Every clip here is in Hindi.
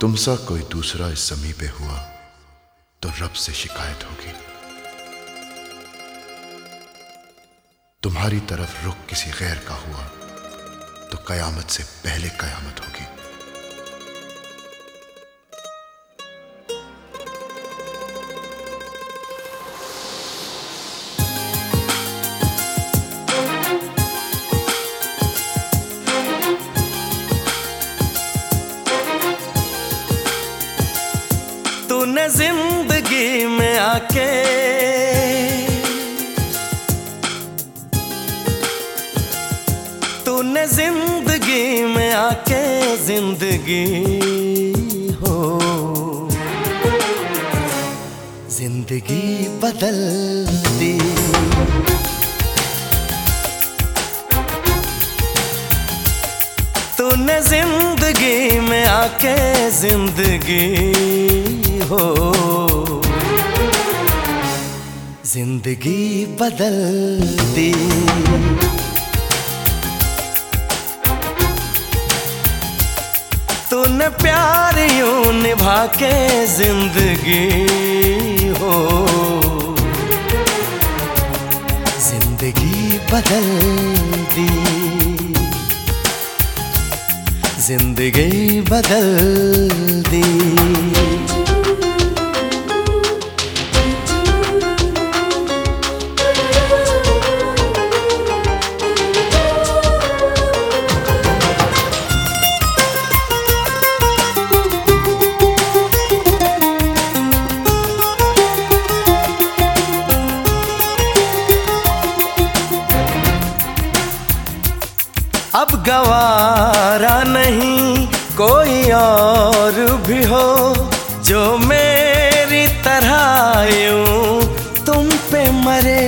तुमसा कोई दूसरा इस जमी पे हुआ तो रब से शिकायत होगी। तुम्हारी तरफ़ रुख किसी गैर का हुआ तो कयामत से पहले कयामत होगी। ज़िंदगी में आके। तूने ज़िंदगी में आके ज़िंदगी हो। ज़िंदगी बदल दी। तूने ज़िंदगी में आके ज़िंदगी ज़िंदगी बदल दी तूने प्यार यूँ निभा के ज़िंदगी हो। ज़िंदगी बदल दी ज़िंदगी बदल दी गवारा नहीं, कोई और भी हो, जो मेरी तरह यूँ तुम पे मरे।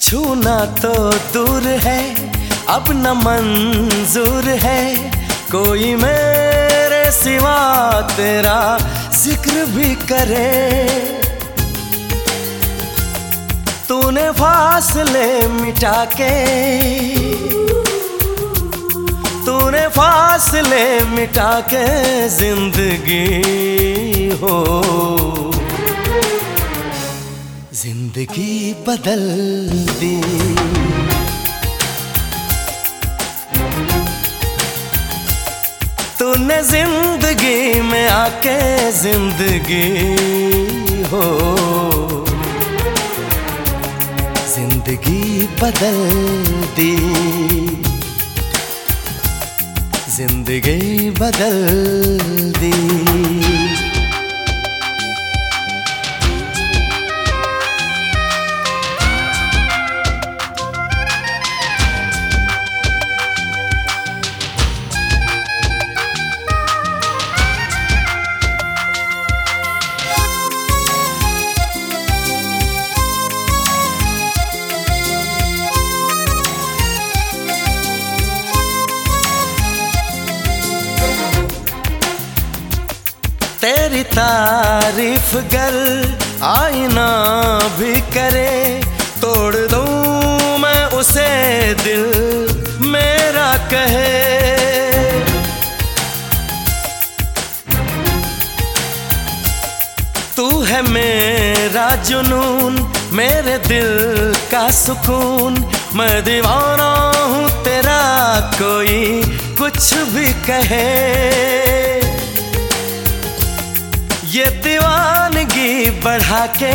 छूना तो दूर है अब न मंजूर है, कोई मेरे सिवा तेरा ज़िक्र भी करे। तूने फासले मिटा के तूने फासले मिटा के ज़िंदगी हो। ज़िंदगी बदल दी। तूने ज़िंदगी में आके ज़िंदगी हो। ज़िंदगी बदल दी। ज़िंदगी बदल दी। तेरी तारीफ़ गर आईना भी करे। तोड़ दूँ मैं उसे दिल मेरा कहे। तू है मेरा जुनून, मेरे दिल का सुकून। मैं दीवाना हूँ तेरा कोई कुछ भी कहे। ये दीवानगी बढ़ा के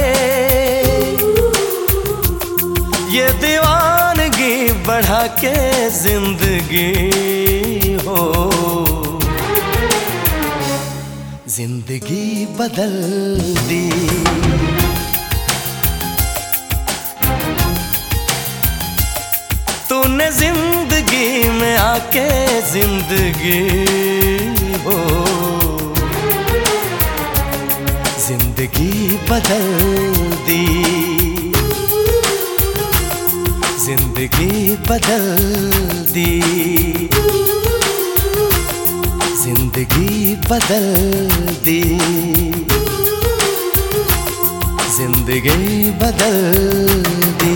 ये दीवानगी बढ़ा के ज़िंदगी हो। ज़िंदगी बदल दी। तूने ज़िंदगी में आके ज़िंदगी हो। ज़िंदगी बदल दी। ज़िंदगी बदल दी। ज़िंदगी बदल दी। ज़िंदगी बदल दी।